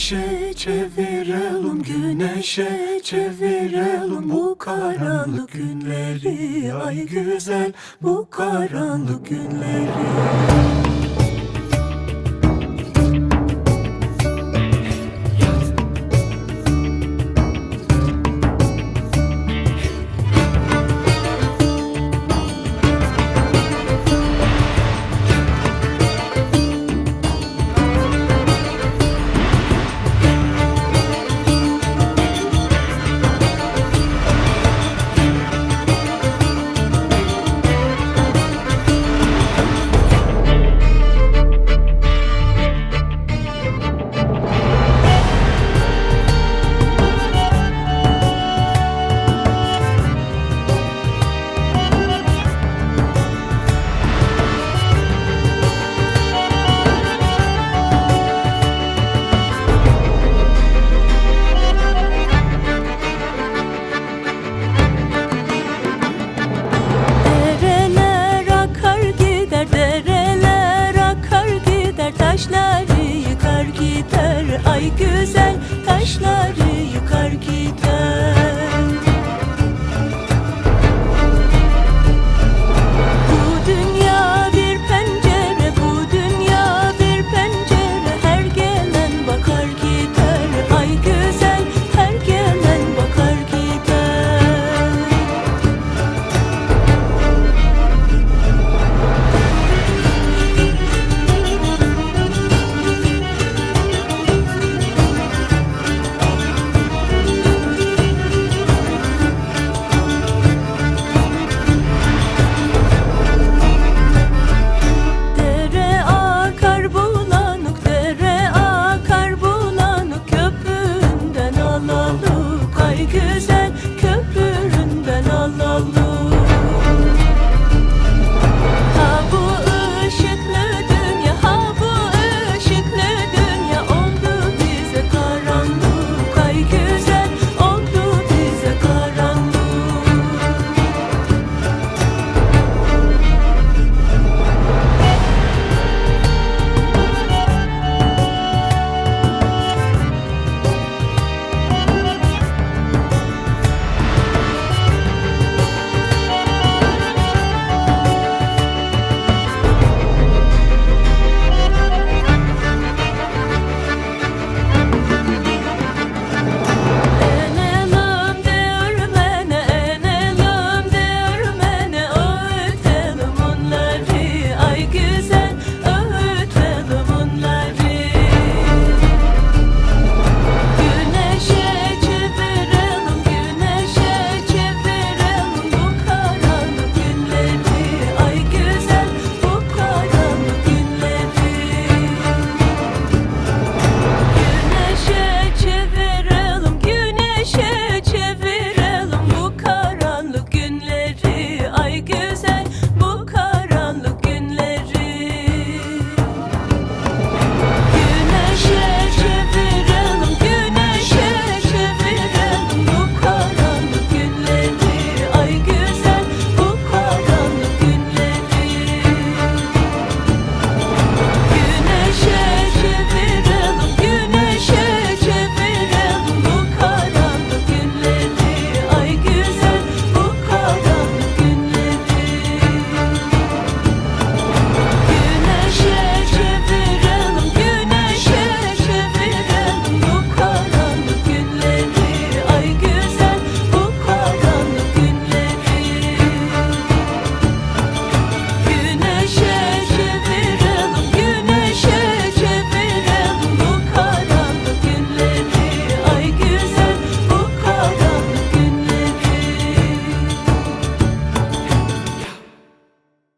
Güneşe çevirelim, güneşe çevirelim bu karanlık günleri. Ay güzel bu karanlık günleri.